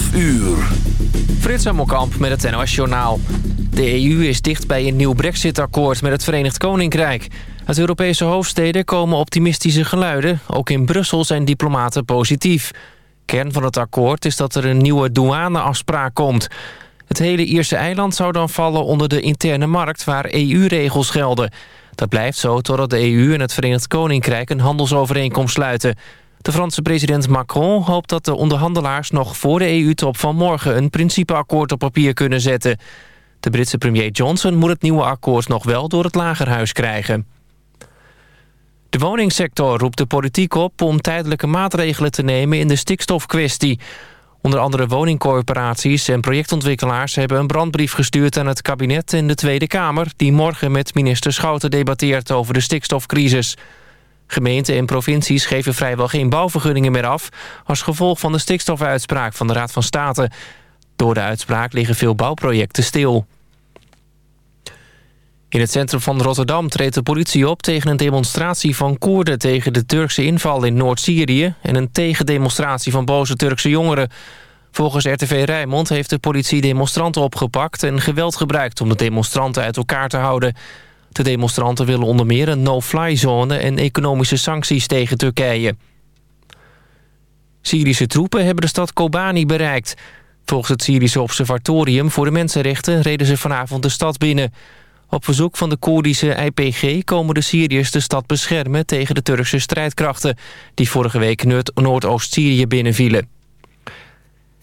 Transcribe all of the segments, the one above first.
12 uur. Frits Hemmelkamp met het NOS Journaal. De EU is dicht bij een nieuw brexit-akkoord met het Verenigd Koninkrijk. Uit Europese hoofdsteden komen optimistische geluiden. Ook in Brussel zijn diplomaten positief. Kern van het akkoord is dat er een nieuwe douaneafspraak komt. Het hele Ierse eiland zou dan vallen onder de interne markt... waar EU-regels gelden. Dat blijft zo totdat de EU en het Verenigd Koninkrijk... een handelsovereenkomst sluiten... De Franse president Macron hoopt dat de onderhandelaars nog voor de EU-top van morgen een principeakkoord op papier kunnen zetten. De Britse premier Johnson moet het nieuwe akkoord nog wel door het lagerhuis krijgen. De woningsector roept de politiek op om tijdelijke maatregelen te nemen in de stikstofkwestie. Onder andere woningcorporaties en projectontwikkelaars hebben een brandbrief gestuurd aan het kabinet en de Tweede Kamer... die morgen met minister Schouten debatteert over de stikstofcrisis. Gemeenten en provincies geven vrijwel geen bouwvergunningen meer af... als gevolg van de stikstofuitspraak van de Raad van State. Door de uitspraak liggen veel bouwprojecten stil. In het centrum van Rotterdam treedt de politie op... tegen een demonstratie van Koerden tegen de Turkse inval in Noord-Syrië... en een tegendemonstratie van boze Turkse jongeren. Volgens RTV Rijnmond heeft de politie demonstranten opgepakt... en geweld gebruikt om de demonstranten uit elkaar te houden... De demonstranten willen onder meer een no-fly-zone en economische sancties tegen Turkije. Syrische troepen hebben de stad Kobani bereikt. Volgens het Syrische Observatorium voor de Mensenrechten reden ze vanavond de stad binnen. Op verzoek van de Koerdische IPG komen de Syriërs de stad beschermen tegen de Turkse strijdkrachten... die vorige week Noordoost-Syrië binnenvielen.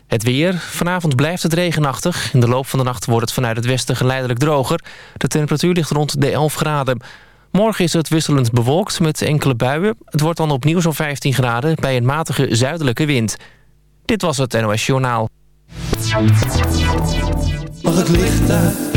Het weer. Vanavond blijft het regenachtig. In de loop van de nacht wordt het vanuit het westen geleidelijk droger. De temperatuur ligt rond de 11 graden. Morgen is het wisselend bewolkt met enkele buien. Het wordt dan opnieuw zo'n 15 graden bij een matige zuidelijke wind. Dit was het NOS Journaal. Het licht uit?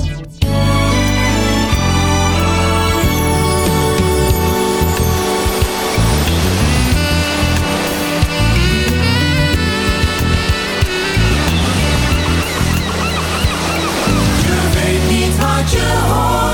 You.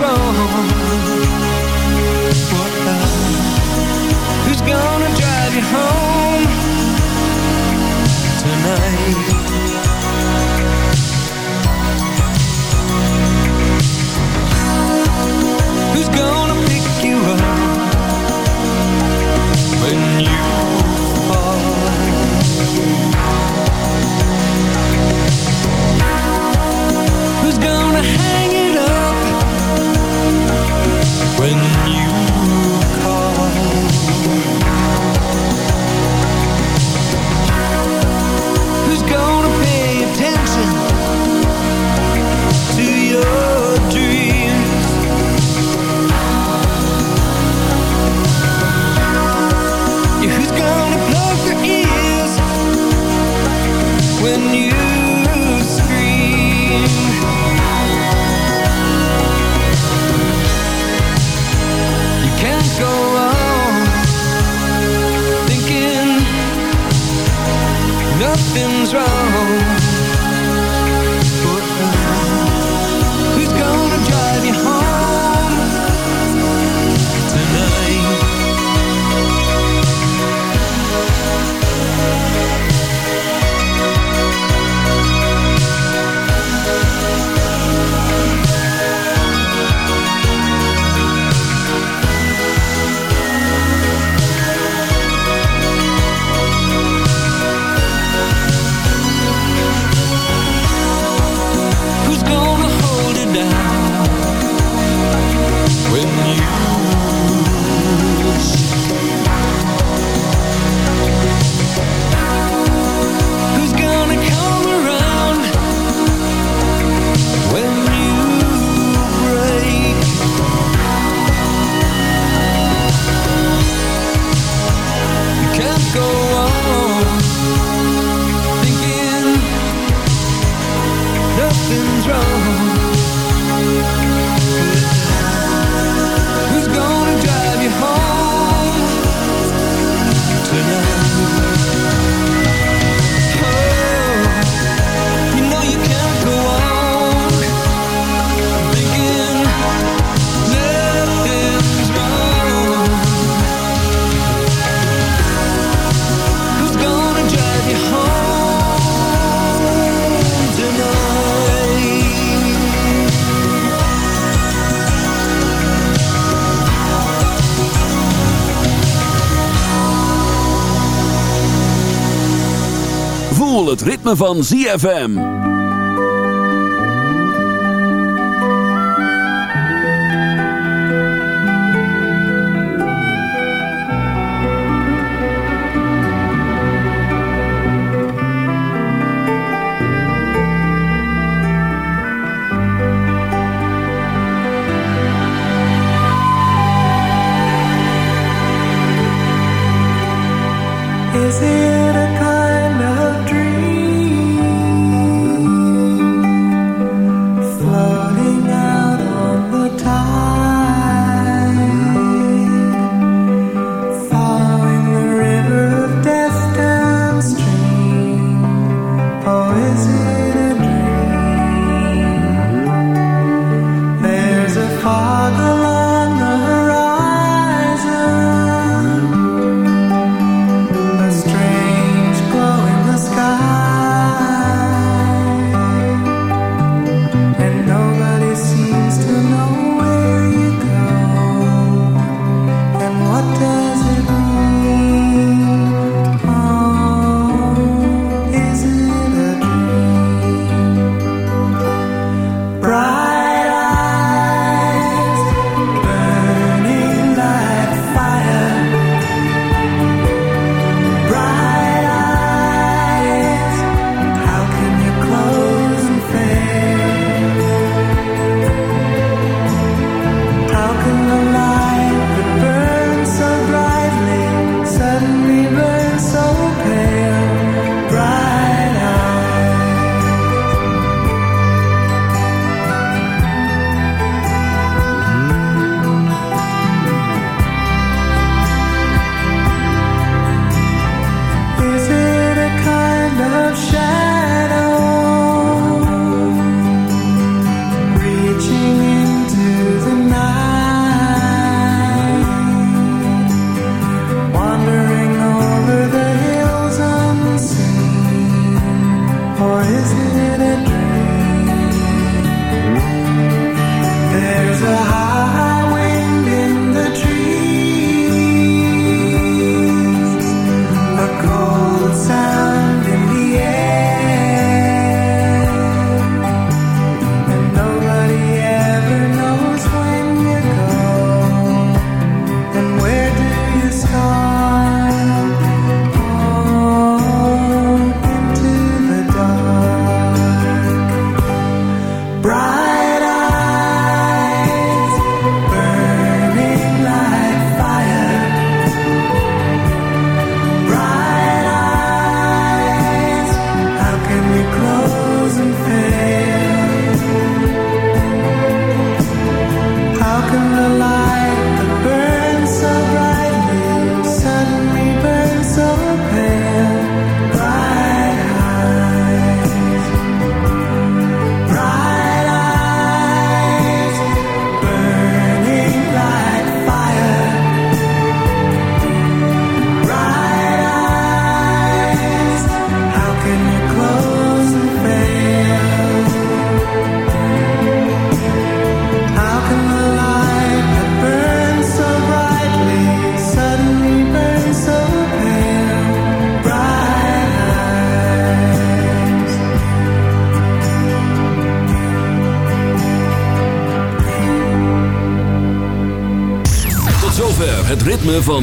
wrong van ZFM.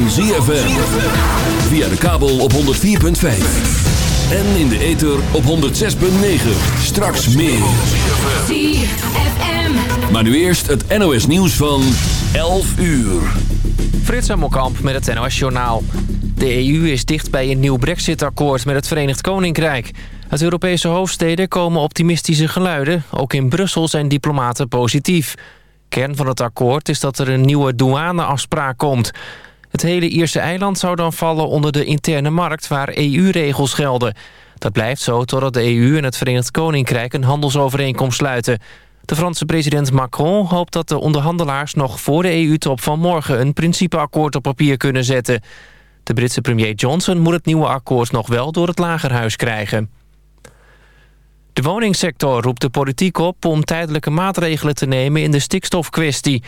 Van ZFM. Via de kabel op 104.5. En in de ether op 106.9. Straks meer. ZFM. Maar nu eerst het NOS nieuws van 11 uur. Frits Hemmelkamp met het NOS Journaal. De EU is dicht bij een nieuw brexit-akkoord met het Verenigd Koninkrijk. Uit Europese hoofdsteden komen optimistische geluiden. Ook in Brussel zijn diplomaten positief. Kern van het akkoord is dat er een nieuwe douaneafspraak komt. Het hele Ierse eiland zou dan vallen onder de interne markt waar EU-regels gelden. Dat blijft zo totdat de EU en het Verenigd Koninkrijk een handelsovereenkomst sluiten. De Franse president Macron hoopt dat de onderhandelaars nog voor de EU-top van morgen een principeakkoord op papier kunnen zetten. De Britse premier Johnson moet het nieuwe akkoord nog wel door het lagerhuis krijgen. De woningsector roept de politiek op om tijdelijke maatregelen te nemen in de stikstofkwestie.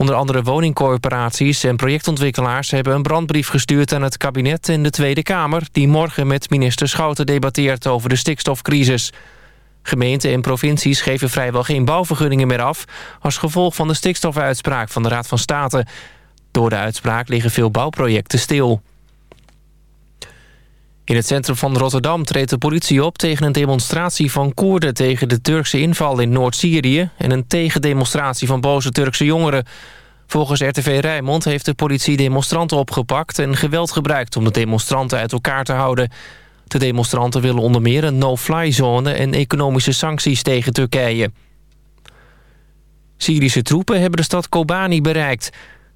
Onder andere woningcorporaties en projectontwikkelaars... hebben een brandbrief gestuurd aan het kabinet en de Tweede Kamer... die morgen met minister Schouten debatteert over de stikstofcrisis. Gemeenten en provincies geven vrijwel geen bouwvergunningen meer af... als gevolg van de stikstofuitspraak van de Raad van State. Door de uitspraak liggen veel bouwprojecten stil. In het centrum van Rotterdam treedt de politie op tegen een demonstratie van Koerden... tegen de Turkse inval in Noord-Syrië... en een tegendemonstratie van boze Turkse jongeren. Volgens RTV Rijnmond heeft de politie demonstranten opgepakt... en geweld gebruikt om de demonstranten uit elkaar te houden. De demonstranten willen onder meer een no-fly-zone... en economische sancties tegen Turkije. Syrische troepen hebben de stad Kobani bereikt.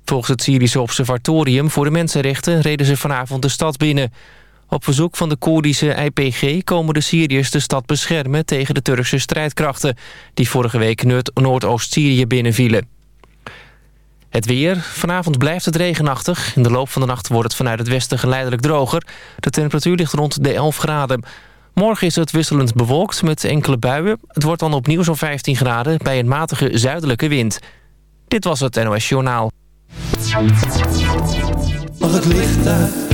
Volgens het Syrische Observatorium voor de Mensenrechten... reden ze vanavond de stad binnen... Op verzoek van de Koerdische IPG komen de Syriërs de stad beschermen... tegen de Turkse strijdkrachten... die vorige week Noordoost-Syrië binnenvielen. Het weer. Vanavond blijft het regenachtig. In de loop van de nacht wordt het vanuit het westen geleidelijk droger. De temperatuur ligt rond de 11 graden. Morgen is het wisselend bewolkt met enkele buien. Het wordt dan opnieuw zo'n 15 graden bij een matige zuidelijke wind. Dit was het NOS Journaal. Mag het licht uit?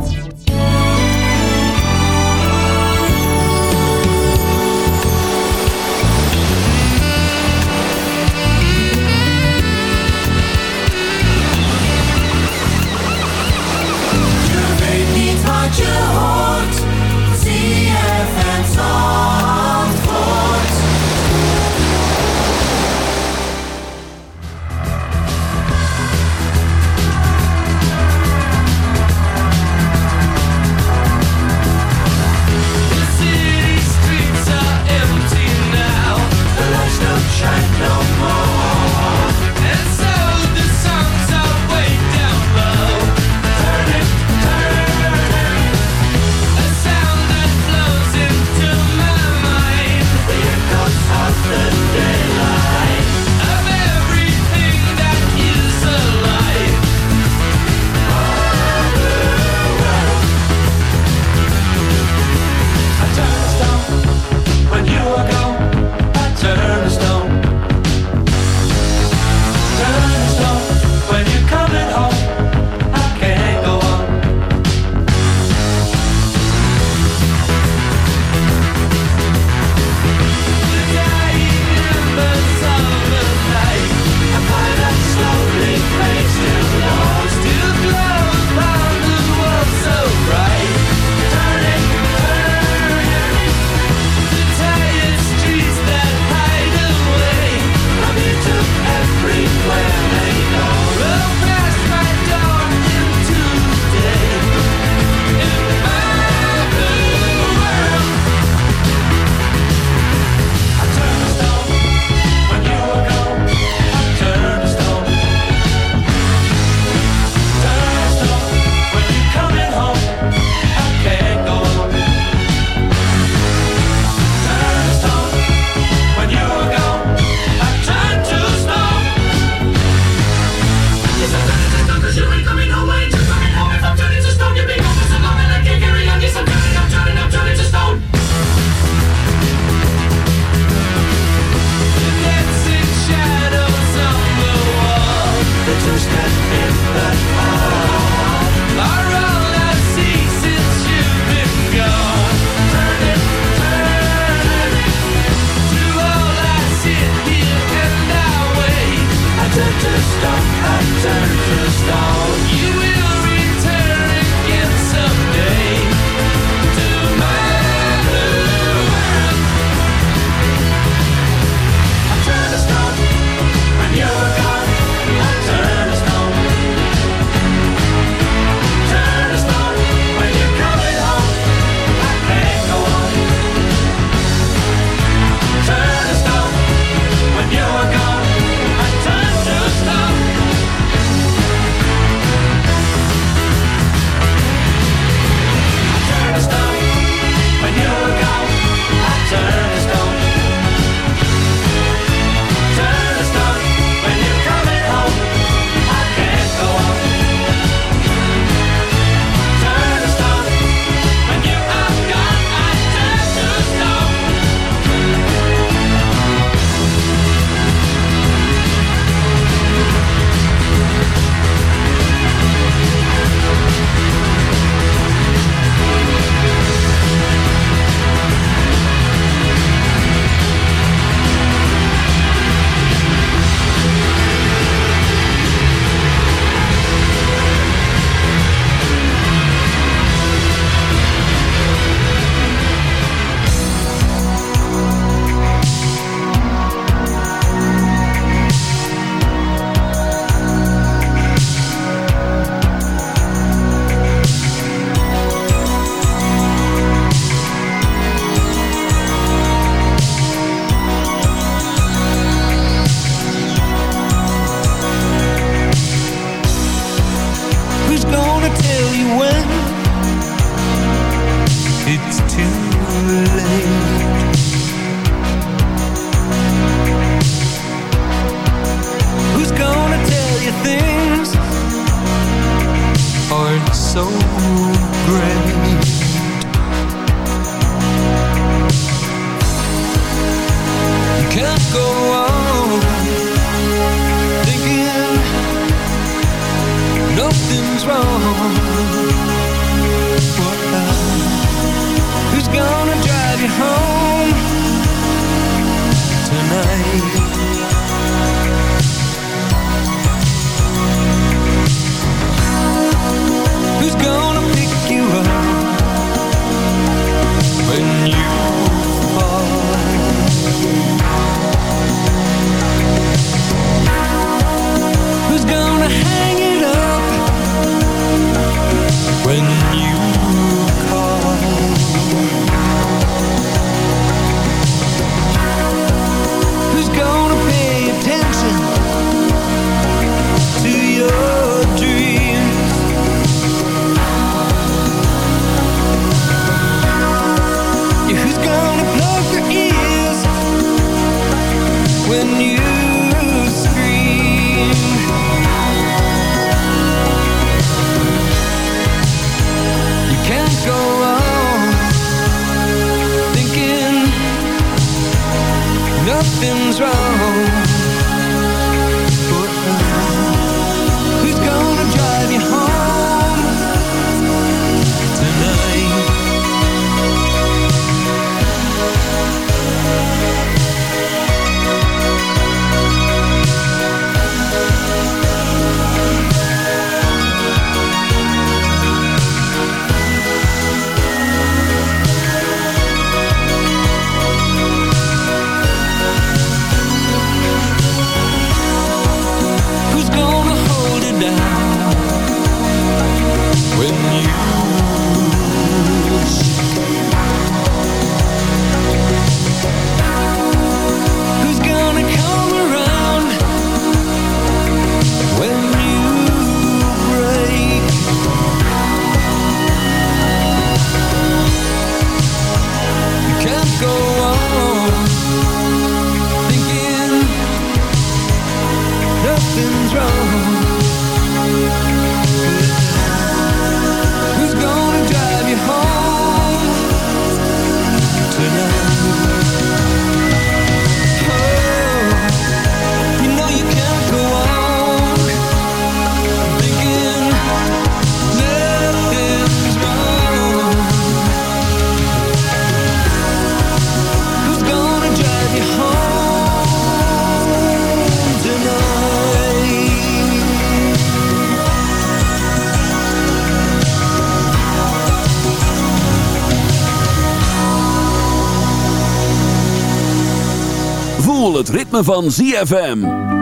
van ZFM.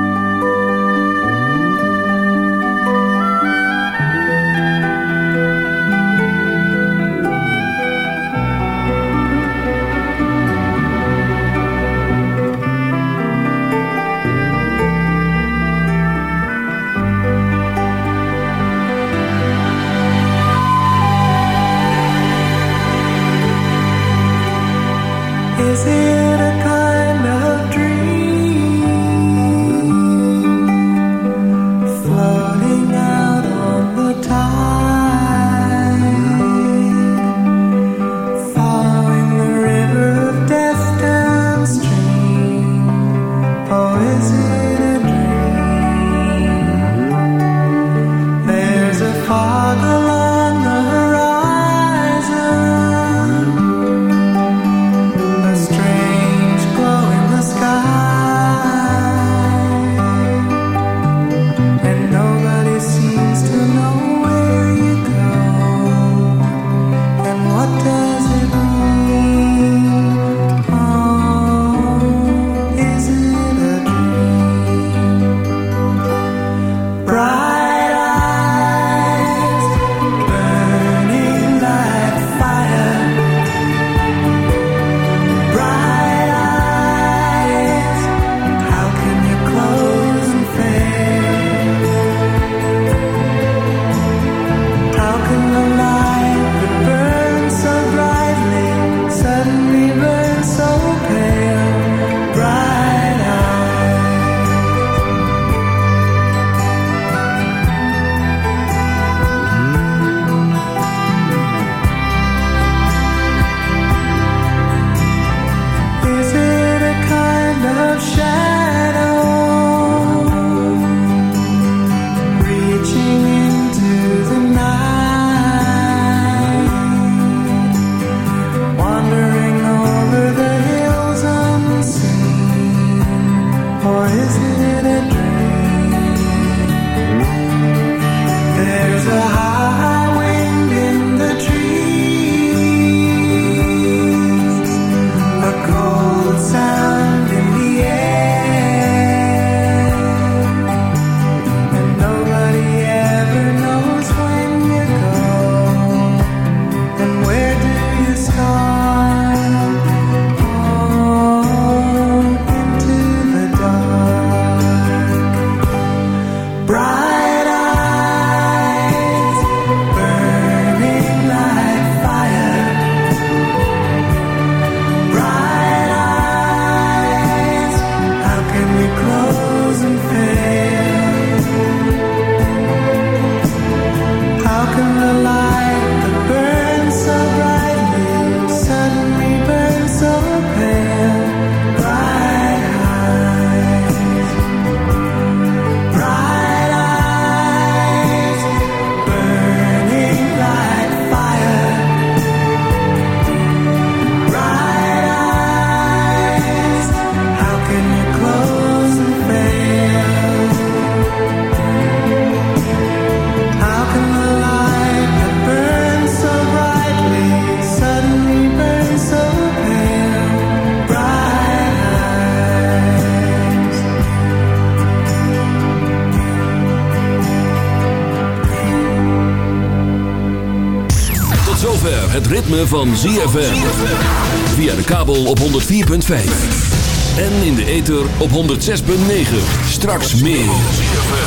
Van ZFM. Via de kabel op 104.5. En in de ether op 106.9. Straks meer.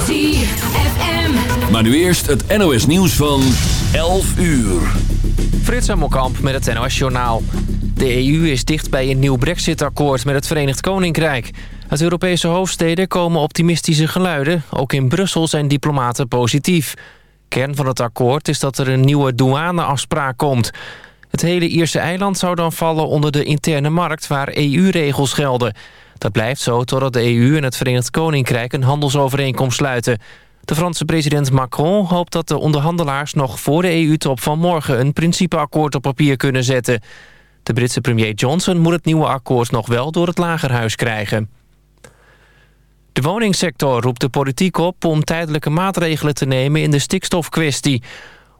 ZFM. Maar nu eerst het NOS nieuws van 11 uur. Frits Hemmelkamp met het NOS Journaal. De EU is dicht bij een nieuw brexit-akkoord met het Verenigd Koninkrijk. Uit Europese hoofdsteden komen optimistische geluiden. Ook in Brussel zijn diplomaten positief. Kern van het akkoord is dat er een nieuwe douaneafspraak komt. Het hele Ierse eiland zou dan vallen onder de interne markt waar EU-regels gelden. Dat blijft zo totdat de EU en het Verenigd Koninkrijk een handelsovereenkomst sluiten. De Franse president Macron hoopt dat de onderhandelaars nog voor de EU-top van morgen een principeakkoord op papier kunnen zetten. De Britse premier Johnson moet het nieuwe akkoord nog wel door het lagerhuis krijgen. De woningsector roept de politiek op om tijdelijke maatregelen te nemen in de stikstofkwestie.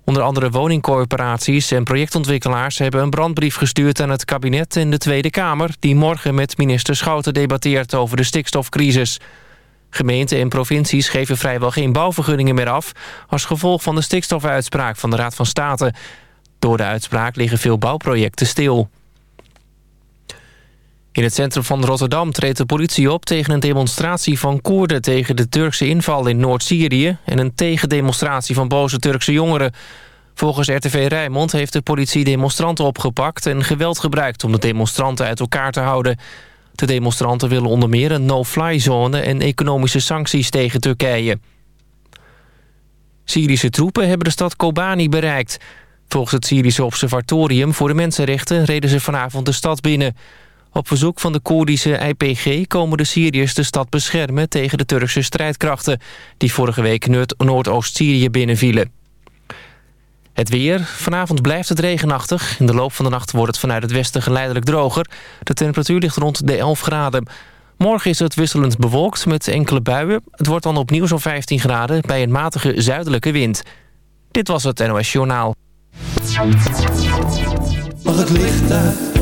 Onder andere woningcorporaties en projectontwikkelaars hebben een brandbrief gestuurd aan het kabinet en de Tweede Kamer... die morgen met minister Schouten debatteert over de stikstofcrisis. Gemeenten en provincies geven vrijwel geen bouwvergunningen meer af... als gevolg van de stikstofuitspraak van de Raad van State. Door de uitspraak liggen veel bouwprojecten stil. In het centrum van Rotterdam treedt de politie op tegen een demonstratie van Koerden tegen de Turkse inval in Noord-Syrië en een tegendemonstratie van boze Turkse jongeren. Volgens RTV Rijnmond heeft de politie demonstranten opgepakt en geweld gebruikt om de demonstranten uit elkaar te houden. De demonstranten willen onder meer een no-fly zone en economische sancties tegen Turkije. Syrische troepen hebben de stad Kobani bereikt. Volgens het Syrische Observatorium voor de Mensenrechten reden ze vanavond de stad binnen. Op verzoek van de Koerdische IPG komen de Syriërs de stad beschermen tegen de Turkse strijdkrachten... die vorige week Noordoost-Syrië binnenvielen. Het weer. Vanavond blijft het regenachtig. In de loop van de nacht wordt het vanuit het westen geleidelijk droger. De temperatuur ligt rond de 11 graden. Morgen is het wisselend bewolkt met enkele buien. Het wordt dan opnieuw zo'n 15 graden bij een matige zuidelijke wind. Dit was het NOS Journaal. Mag het licht uit?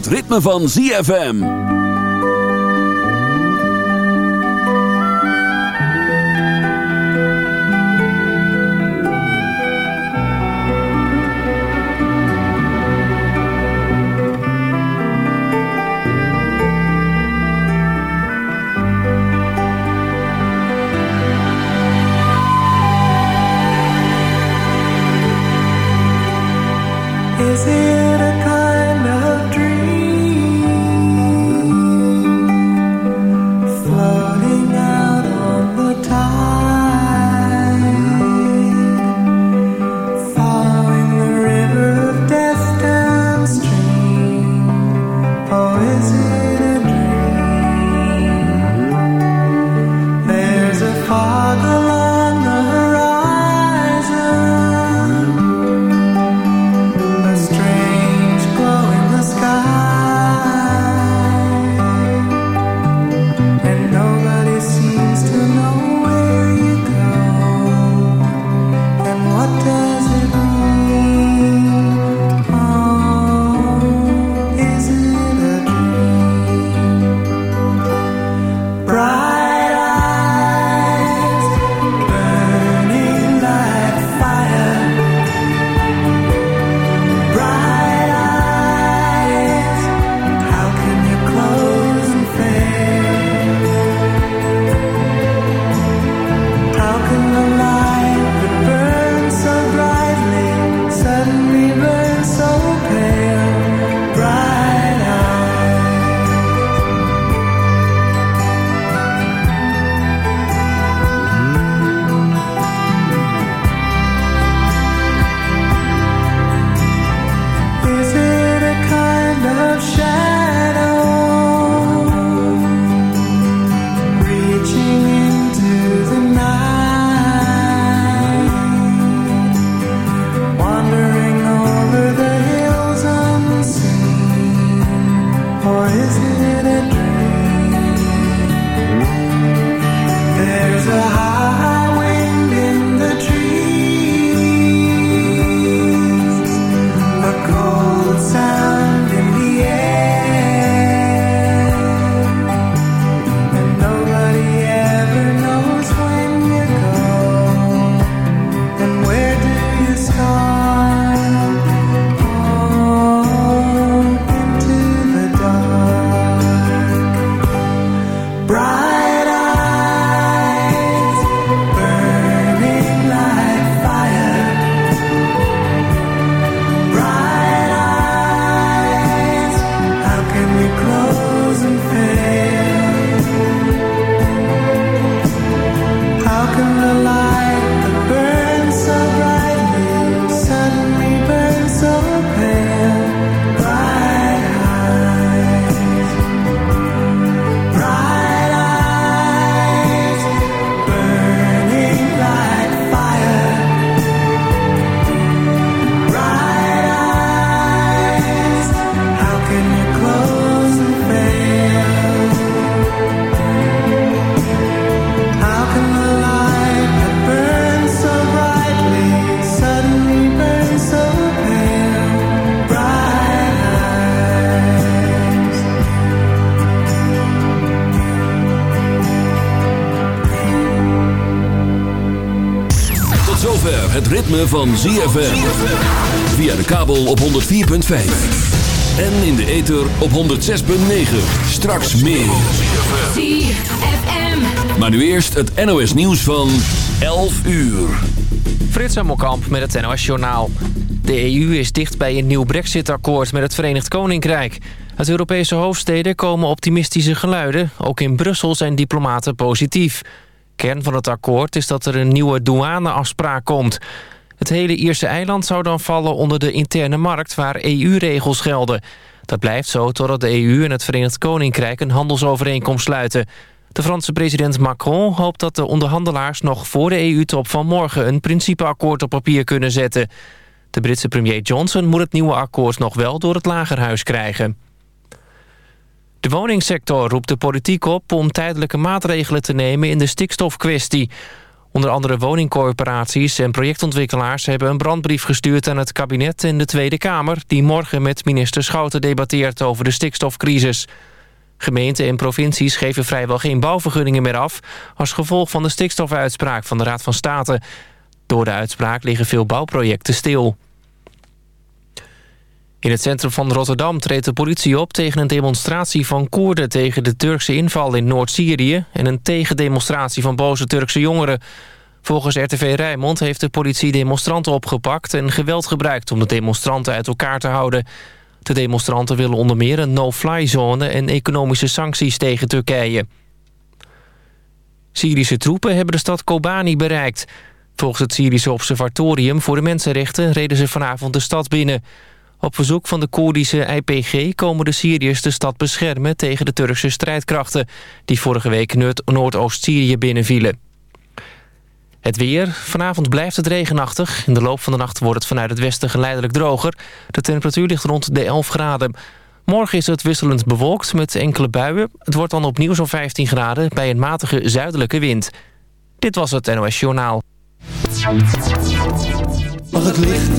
het ritme van ZFM. Ritme van ZFM. Via de kabel op 104.5. En in de ether op 106.9. Straks meer. Maar nu eerst het NOS nieuws van 11 uur. Frits Hemmelkamp met het NOS Journaal. De EU is dicht bij een nieuw brexit-akkoord met het Verenigd Koninkrijk. Uit Europese hoofdsteden komen optimistische geluiden. Ook in Brussel zijn diplomaten positief. Kern van het akkoord is dat er een nieuwe douaneafspraak komt. Het hele Ierse eiland zou dan vallen onder de interne markt... waar EU-regels gelden. Dat blijft zo totdat de EU en het Verenigd Koninkrijk... een handelsovereenkomst sluiten. De Franse president Macron hoopt dat de onderhandelaars... nog voor de EU-top van morgen een principeakkoord op papier kunnen zetten. De Britse premier Johnson moet het nieuwe akkoord nog wel door het lagerhuis krijgen. De woningsector roept de politiek op om tijdelijke maatregelen te nemen in de stikstofkwestie. Onder andere woningcorporaties en projectontwikkelaars hebben een brandbrief gestuurd aan het kabinet en de Tweede Kamer... die morgen met minister Schouten debatteert over de stikstofcrisis. Gemeenten en provincies geven vrijwel geen bouwvergunningen meer af... als gevolg van de stikstofuitspraak van de Raad van State. Door de uitspraak liggen veel bouwprojecten stil. In het centrum van Rotterdam treedt de politie op tegen een demonstratie van Koerden tegen de Turkse inval in Noord-Syrië en een tegendemonstratie van boze Turkse jongeren. Volgens RTV Rijnmond heeft de politie demonstranten opgepakt en geweld gebruikt om de demonstranten uit elkaar te houden. De demonstranten willen onder meer een no-fly zone en economische sancties tegen Turkije. Syrische troepen hebben de stad Kobani bereikt. Volgens het Syrische Observatorium voor de Mensenrechten reden ze vanavond de stad binnen. Op verzoek van de Koerdische IPG komen de Syriërs de stad beschermen tegen de Turkse strijdkrachten... die vorige week Noordoost-Syrië binnenvielen. Het weer. Vanavond blijft het regenachtig. In de loop van de nacht wordt het vanuit het westen geleidelijk droger. De temperatuur ligt rond de 11 graden. Morgen is het wisselend bewolkt met enkele buien. Het wordt dan opnieuw zo'n 15 graden bij een matige zuidelijke wind. Dit was het NOS Journaal. Mag het licht?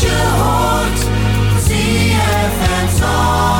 je hoort. ZFM Zandvoort.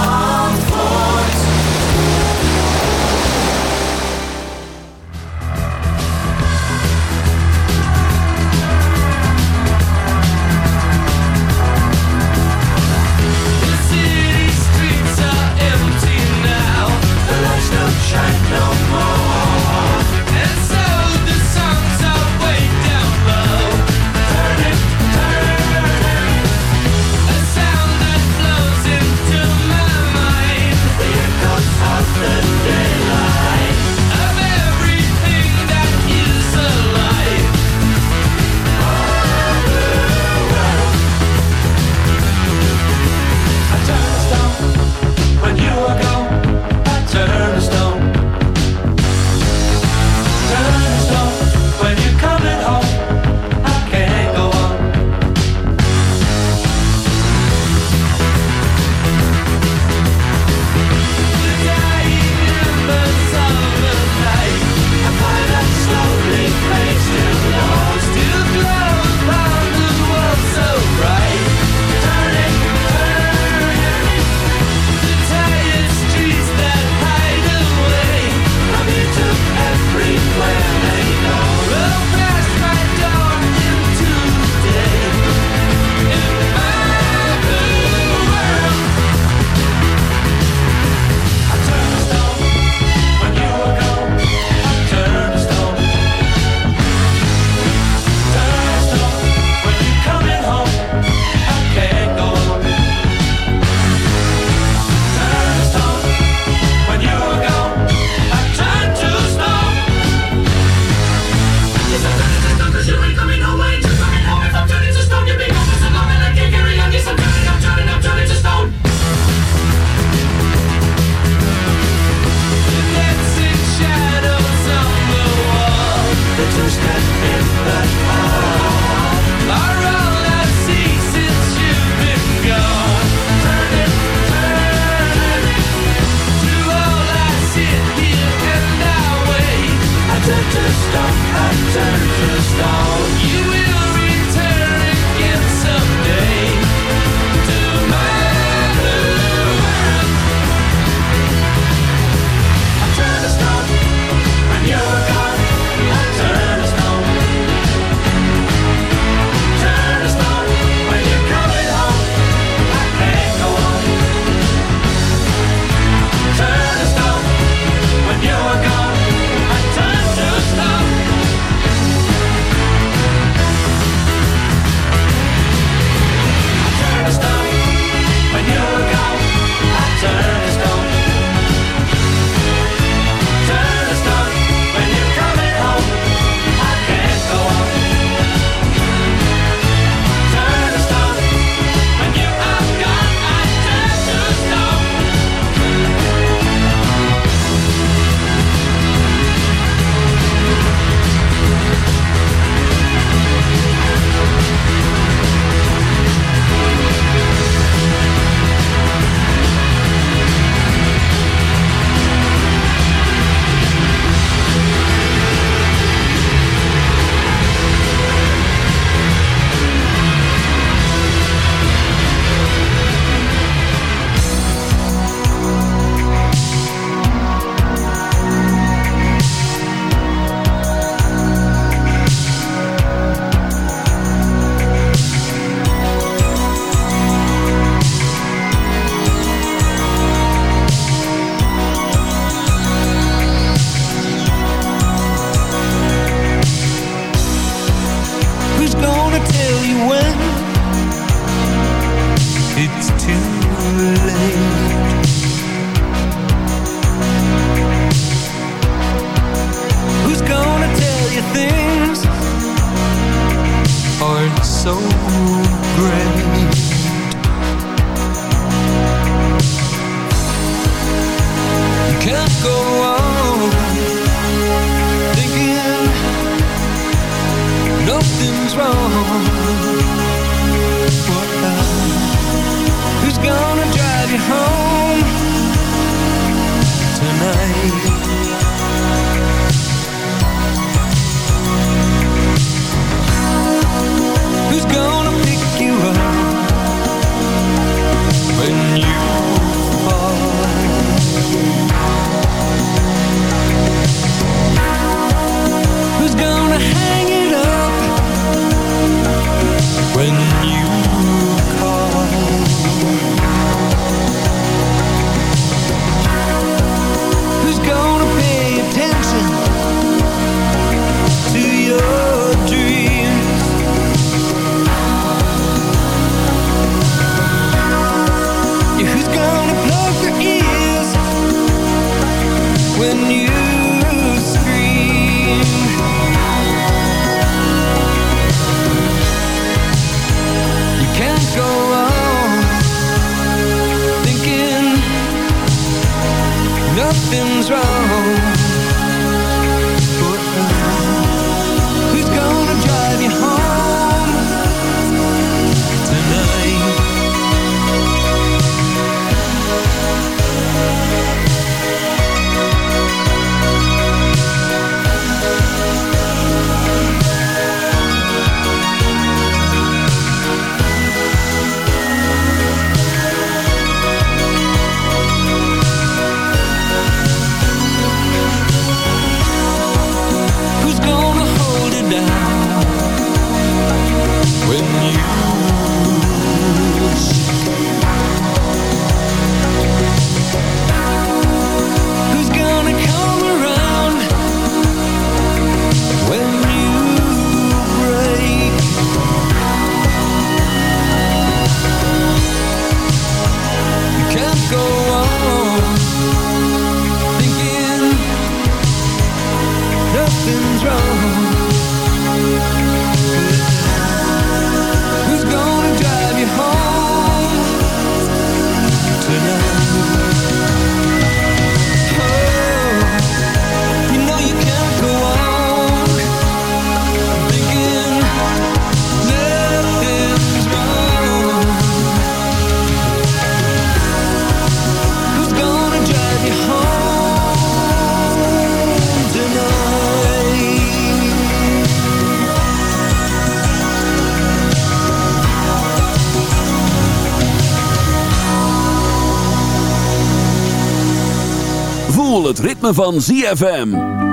Van ZFM.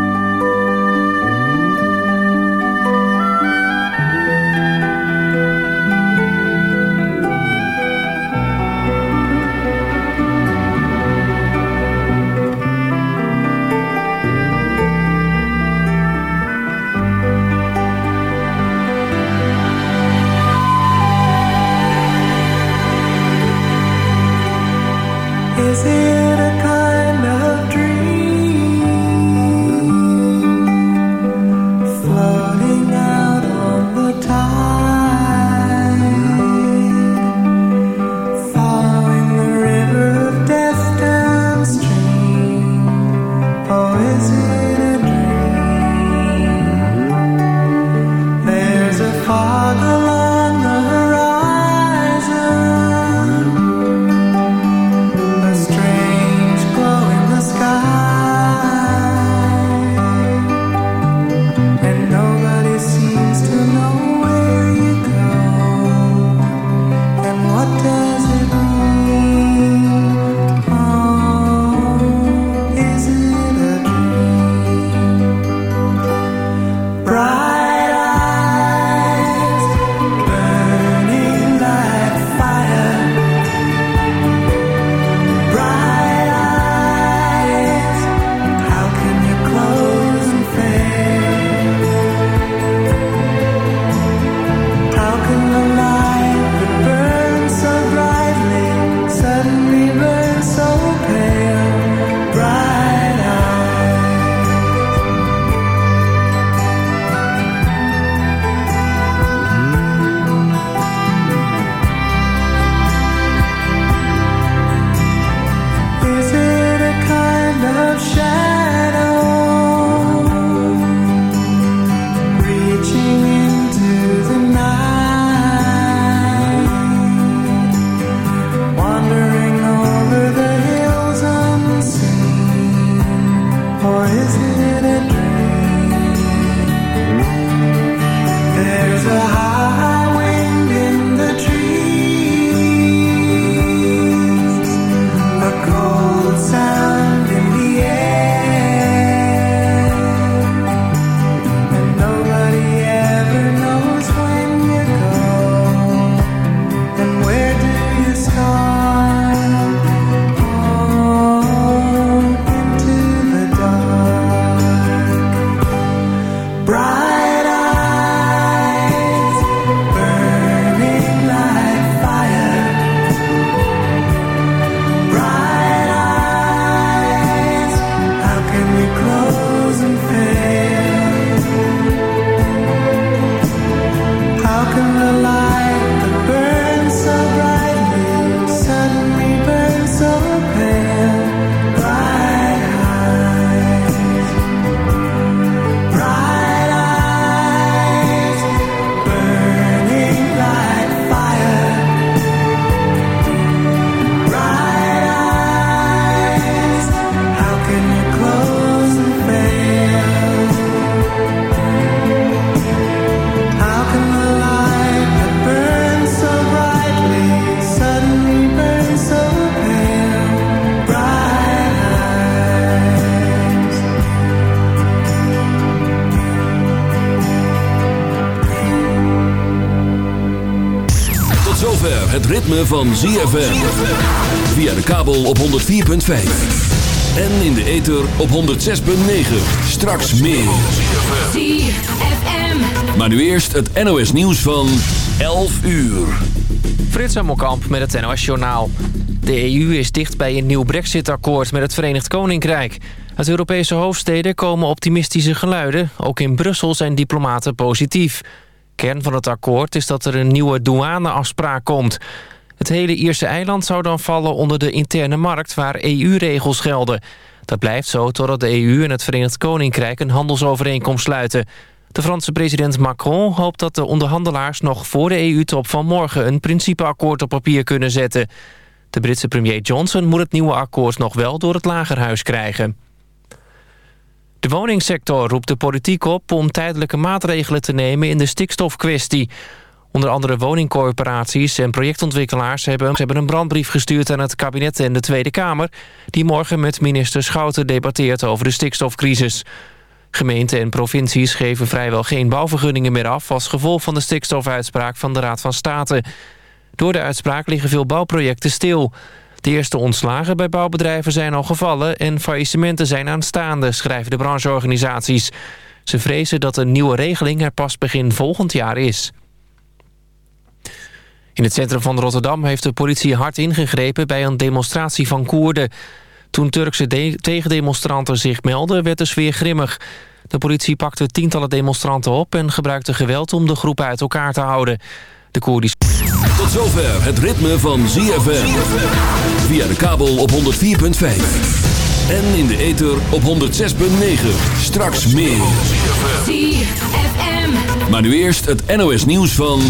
Ritme van ZFM. Via de kabel op 104.5. En in de ether op 106.9. Straks meer. ZFM. Maar nu eerst het NOS nieuws van 11 uur. Frits Hemmelkamp met het NOS Journaal. De EU is dicht bij een nieuw brexit-akkoord met het Verenigd Koninkrijk. Uit Europese hoofdsteden komen optimistische geluiden. Ook in Brussel zijn diplomaten positief. Kern van het akkoord is dat er een nieuwe douaneafspraak komt. Het hele Ierse eiland zou dan vallen onder de interne markt... waar EU-regels gelden. Dat blijft zo totdat de EU en het Verenigd Koninkrijk... een handelsovereenkomst sluiten. De Franse president Macron hoopt dat de onderhandelaars... nog voor de EU-top van morgen een principeakkoord op papier kunnen zetten. De Britse premier Johnson moet het nieuwe akkoord nog wel door het lagerhuis krijgen. De woningsector roept de politiek op om tijdelijke maatregelen te nemen in de stikstofkwestie. Onder andere woningcorporaties en projectontwikkelaars hebben, hebben een brandbrief gestuurd aan het kabinet en de Tweede Kamer... die morgen met minister Schouten debatteert over de stikstofcrisis. Gemeenten en provincies geven vrijwel geen bouwvergunningen meer af... als gevolg van de stikstofuitspraak van de Raad van State. Door de uitspraak liggen veel bouwprojecten stil... De eerste ontslagen bij bouwbedrijven zijn al gevallen... en faillissementen zijn aanstaande, schrijven de brancheorganisaties. Ze vrezen dat een nieuwe regeling er pas begin volgend jaar is. In het centrum van Rotterdam heeft de politie hard ingegrepen... bij een demonstratie van Koerden. Toen Turkse tegendemonstranten zich melden, werd de sfeer grimmig. De politie pakte tientallen demonstranten op... en gebruikte geweld om de groep uit elkaar te houden. De Koerdische... Tot zover het ritme van ZFM. Via de kabel op 104.5. En in de ether op 106.9. Straks meer. ZFM. Maar nu eerst het NOS nieuws van...